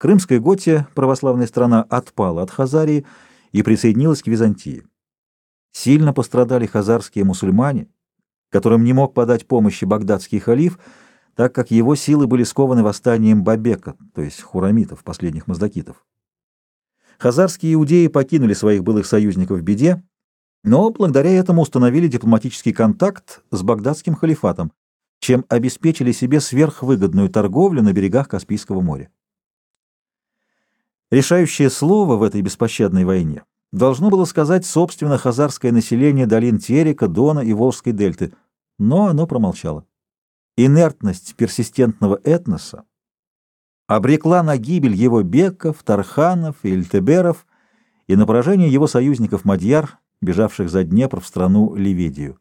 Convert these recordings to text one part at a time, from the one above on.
Крымская Готия, православная страна, отпала от Хазарии и присоединилась к Византии. Сильно пострадали хазарские мусульмане, которым не мог подать помощи багдадский халиф, так как его силы были скованы восстанием Бабека, то есть хурамитов, последних маздакитов. Хазарские иудеи покинули своих былых союзников в беде, но благодаря этому установили дипломатический контакт с багдадским халифатом, чем обеспечили себе сверхвыгодную торговлю на берегах Каспийского моря. Решающее слово в этой беспощадной войне должно было сказать собственно хазарское население долин Терека, Дона и Волжской дельты, но оно промолчало. Инертность персистентного этноса обрекла на гибель его беков, тарханов и эльтеберов и на поражение его союзников мадьяр, бежавших за Днепр в страну Ливедию.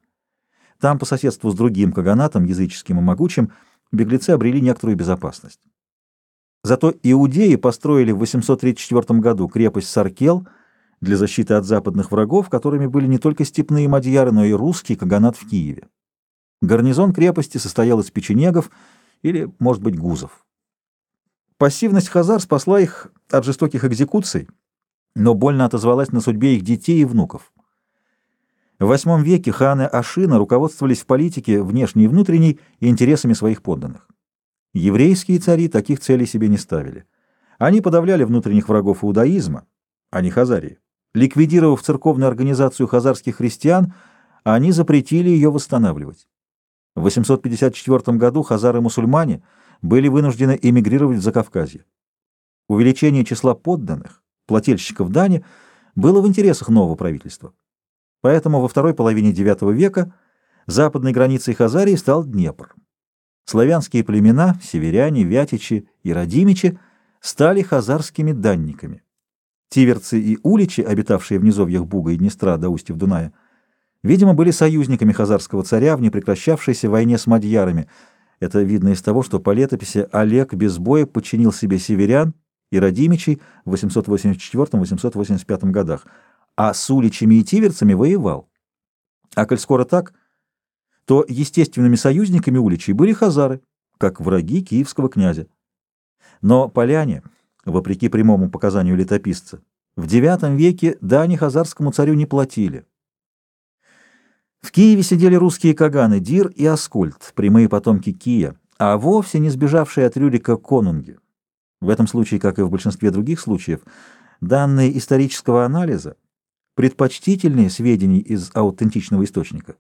Там, по соседству с другим каганатом, языческим и могучим, беглецы обрели некоторую безопасность. Зато иудеи построили в 834 году крепость Саркел для защиты от западных врагов, которыми были не только степные мадьяры, но и русский каганат в Киеве. Гарнизон крепости состоял из печенегов или, может быть, гузов. Пассивность хазар спасла их от жестоких экзекуций, но больно отозвалась на судьбе их детей и внуков. В VIII веке ханы Ашина руководствовались в политике внешней и внутренней интересами своих подданных. Еврейские цари таких целей себе не ставили. Они подавляли внутренних врагов иудаизма, а не Хазарии. Ликвидировав церковную организацию хазарских христиан, они запретили ее восстанавливать. В 854 году хазары-мусульмане были вынуждены эмигрировать в Закавказье. Увеличение числа подданных, плательщиков дани, было в интересах нового правительства. Поэтому во второй половине IX века западной границей Хазарии стал Днепр. Славянские племена, северяне, вятичи и радимичи, стали хазарскими данниками. Тиверцы и уличи, обитавшие в низовьях Буга и Днестра до устьев Дуная, видимо, были союзниками хазарского царя в непрекращавшейся войне с мадьярами. Это видно из того, что по летописи Олег без боя подчинил себе северян и радимичей в 884-885 годах, а с уличами и тиверцами воевал. А коль скоро так, то естественными союзниками уличей были хазары, как враги киевского князя. Но поляне, вопреки прямому показанию летописца, в IX веке дани хазарскому царю не платили. В Киеве сидели русские каганы Дир и Аскольд, прямые потомки Кия, а вовсе не сбежавшие от Рюрика конунги. В этом случае, как и в большинстве других случаев, данные исторического анализа предпочтительнее сведений из аутентичного источника.